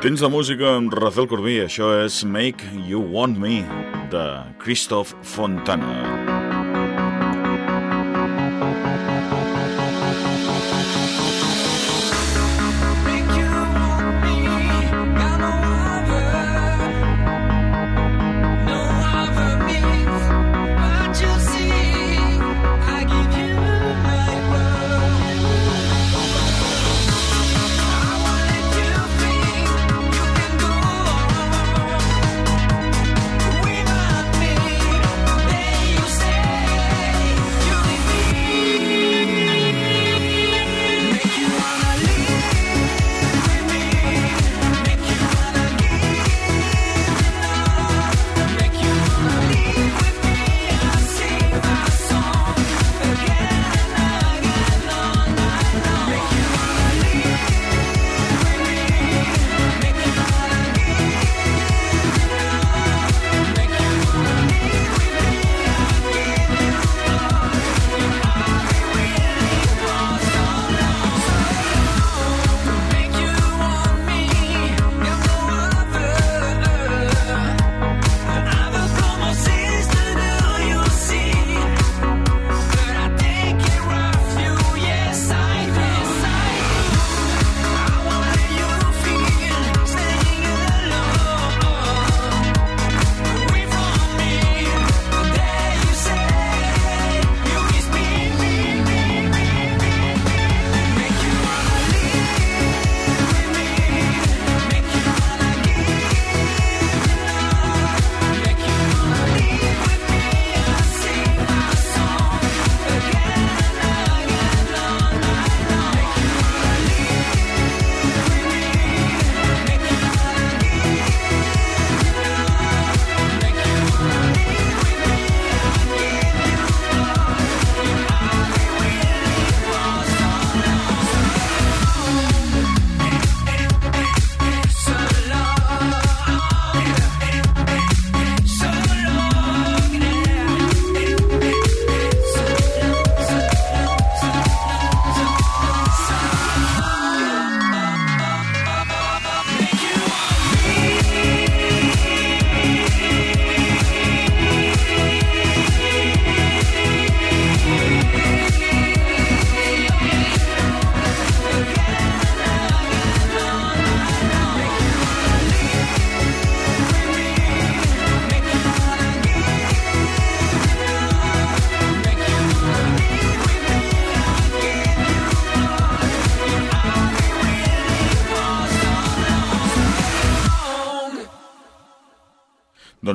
Tens la música amb Rafael Corbí, això és Make You Want Me, de Christoph Fontana.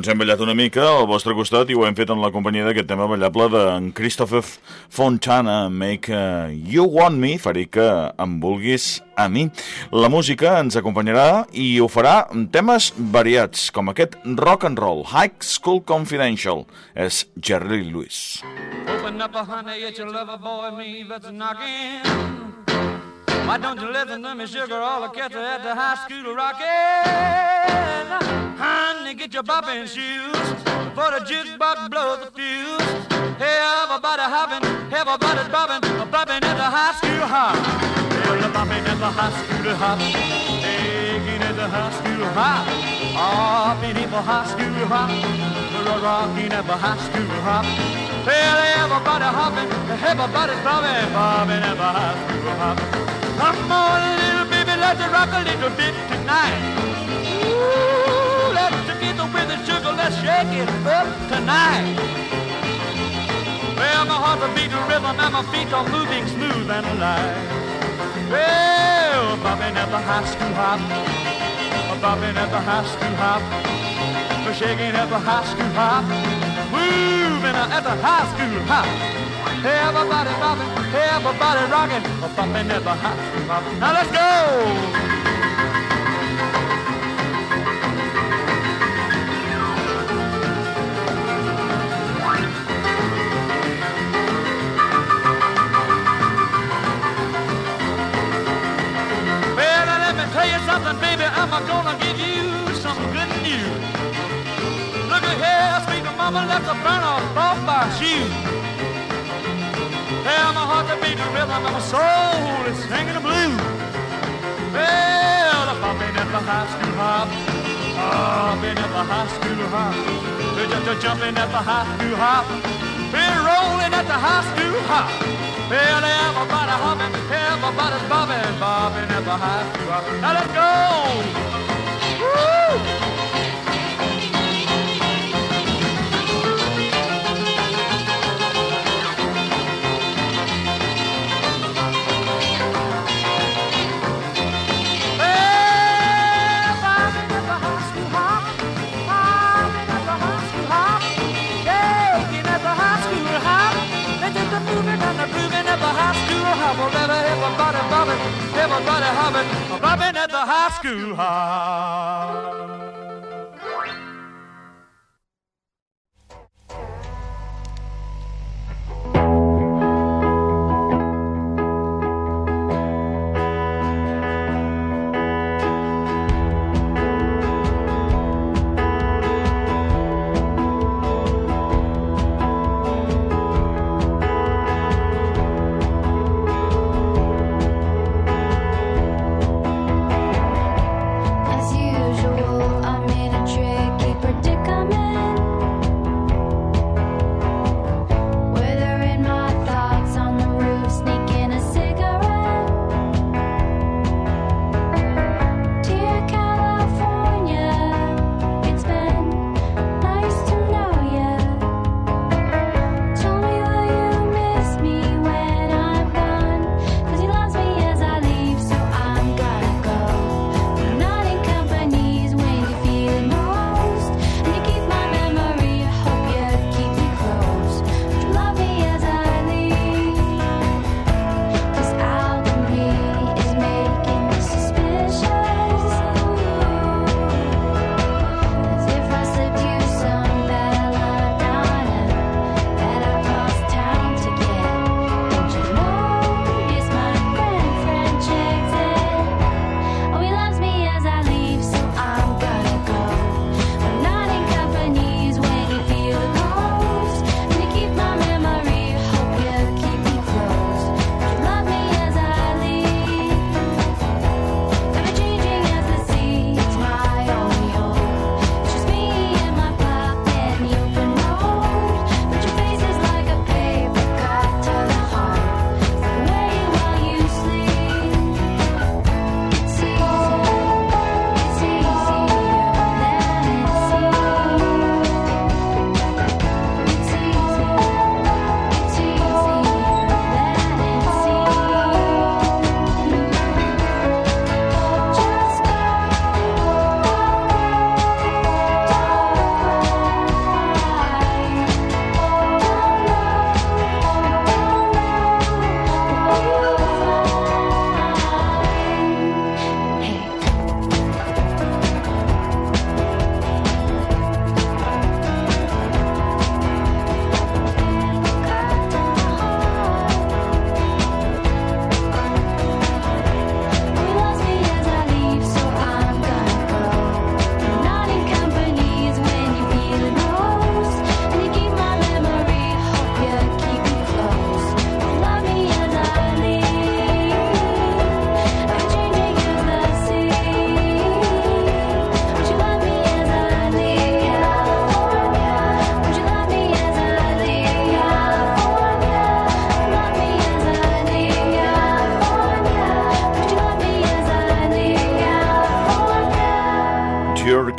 Doncs hem ballat una mica al vostre costat i ho hem fet en la companyia d'aquest tema ballable d'en Christopher Fontana, Make uh, You Want Me, faré que em vulguis a mi. La música ens acompanyarà i ho farà temes variats, com aquest rock and roll, High School Confidential, és Jerry Lewis. Open up a honey, it's your lover boy, me that's knocking Why don't you listen to me, sugar? All the cats at the high school rockin'. Honey, get your bopping shoes for the jukebox blows the fuse. Hey, everybody hopping, everybody's bopping, bopping at the high school hop. Well, the bopping at the high school hop, taking at the high school hop, hopping at the high school hop, rocking at the high school hop. Well, everybody hopping, everybody's bopping, bopping at the high school hop. Come on, little baby, let's rock a little bit tonight. Ooh, let's get with the sugar, let's shake it up tonight. Well, my heart's a beating rhythm and my feet are moving smooth and alive. Well, bobbing at the high school hop, bobbing at the high school hop, shaking at the high school hop, moving at the high school hop. Everybody bobbing, everybody rocking, a bumping at the hot spot. Now let's go! My soul is singing the blues. Well, the bumping at the high school hop. Oh, hopping at the high school hop. Jumping at the high school hop. We're rolling at the high school hop. Well, everybody hopping, everybody's bobbing, bobbing at the high school hop. Now let's go! Woo! my buddy Hubbard, I'm robbing at the high school hall.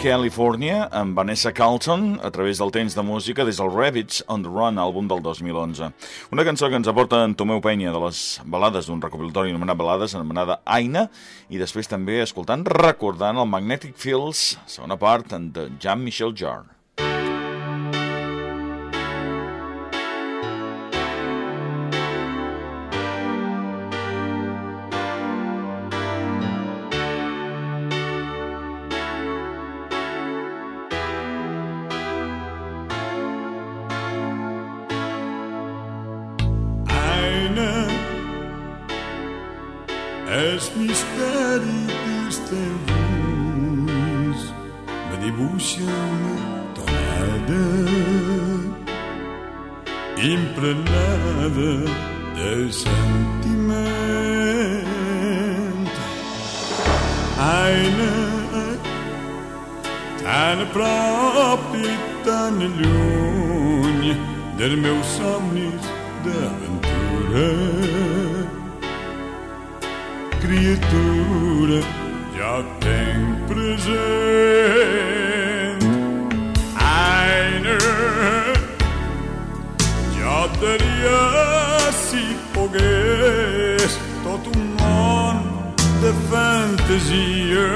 California amb Vanessa Carlton a través del temps de música des del Rabbits on the Run, àlbum del 2011. Una cançó que ens aporta en Tomeu Penya de les balades d'un recopilatori anomenat Balades, anomenada Aina, i després també escoltant, recordant el Magnetic Fields, segona part de Jean-Michel Jarre. criatura, criatura já tem presente. ainda já daria se pogues todo um mundo de fantasia.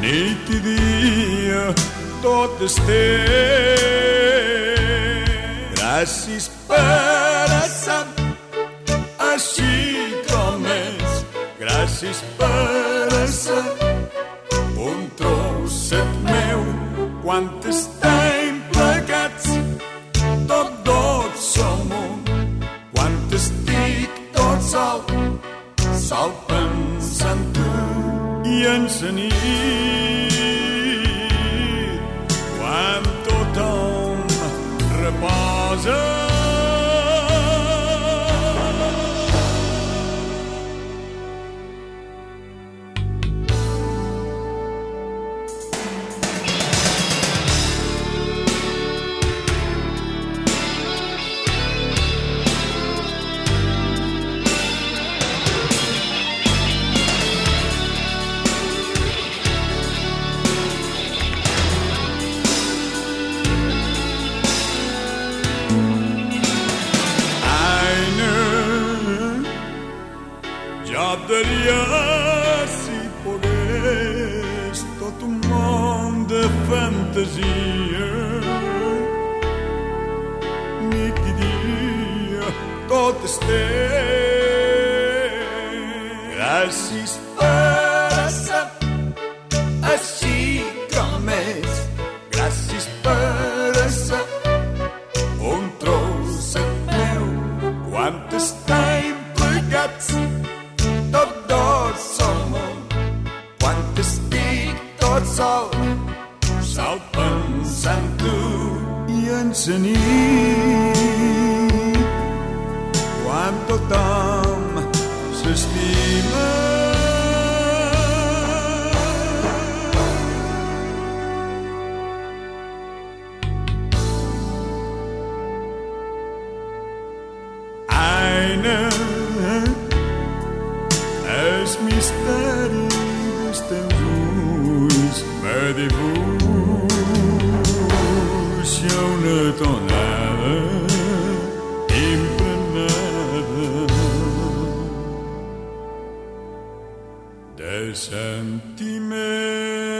Noite e dia, todo este. Graças Ser així com és. Gràcies per ser un trosset meu. Quan estem plegats, tot dos som un. Quan estic tot sol, sol pensant tu i en la nit quan tothom reposa sentimenti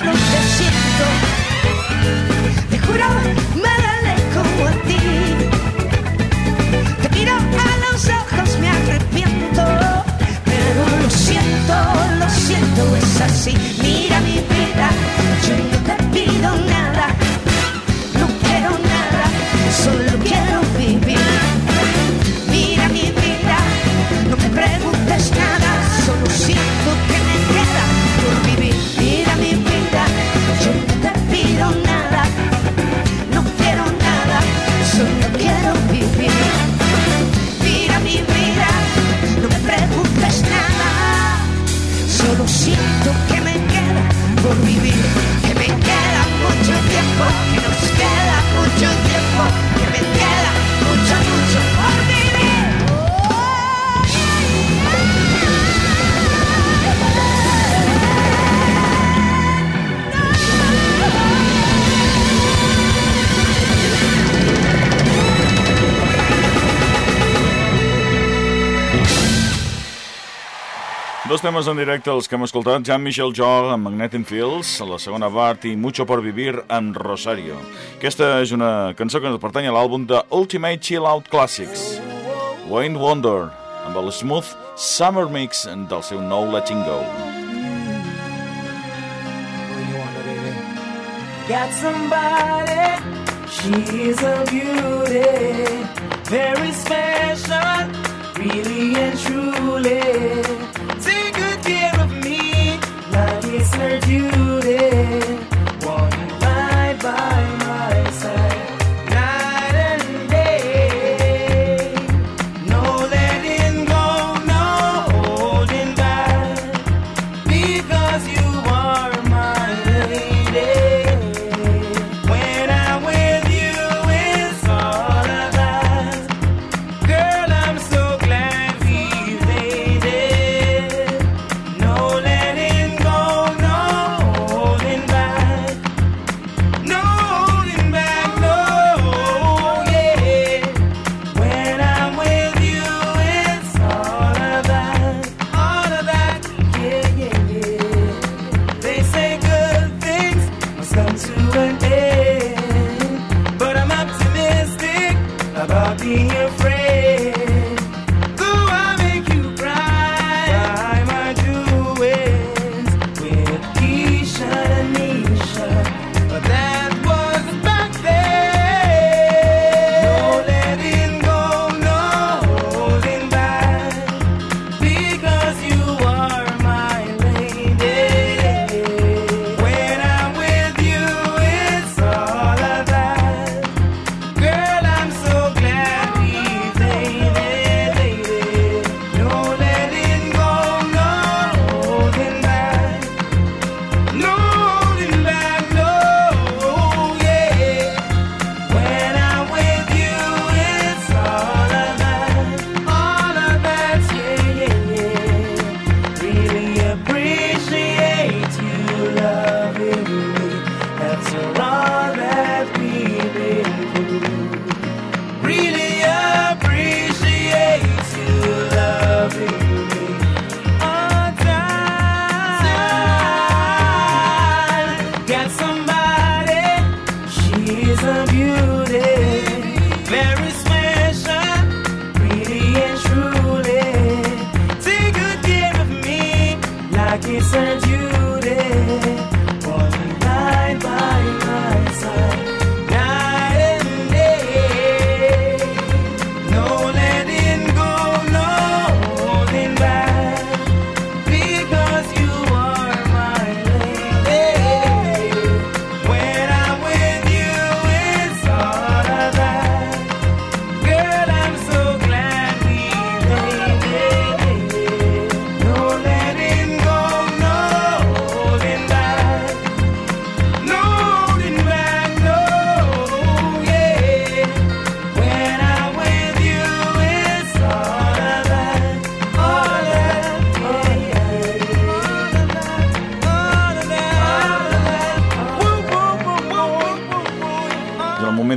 lo no te siento. Te juro, me duele como a ti. Te miro a los ojos, me arrepiento. Pero lo siento, lo siento, es así. Dos temes en directe, els que hem escoltat, Jean-Michel Jor amb Magnetic Fields, a la segona part, i Mucho por Vivir amb Rosario. Aquesta és una cançó que ens pertany a l'àlbum de Ultimate Chill Out Classics. Wayne Wonder, amb el smooth Summer Mix del seu nou Letting Go. Got somebody, she's a beauty, very special, really and truly. her.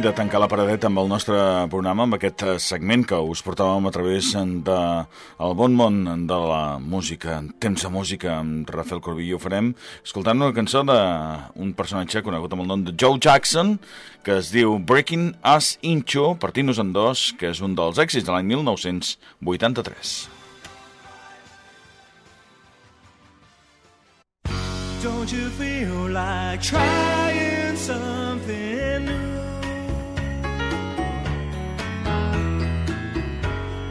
de tancar la paradeta amb el nostre programa, amb aquest eh, segment que us portàvem a través eh, de bon món de la música, temps de música, amb Rafael Corbí. Ho farem escoltant una cançó d'un personatge conegut amb el nom de Joe Jackson, que es diu Breaking Us Into, partint-nos en dos, que és un dels èxits de l'any 1983. Don't you feel like trying something?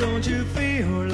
Don't you feel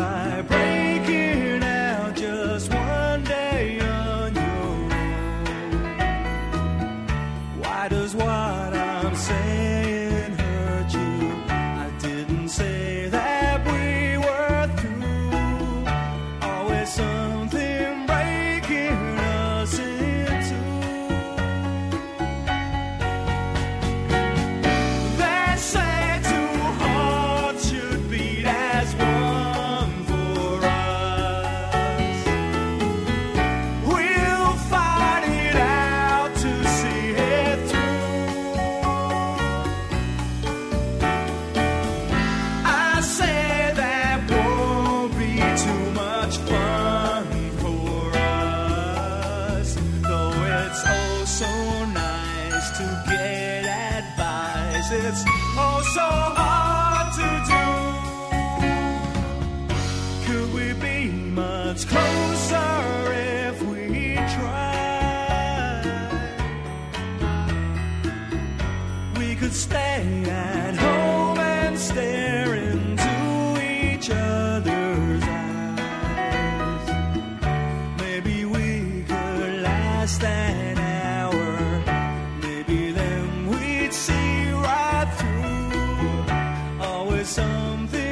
something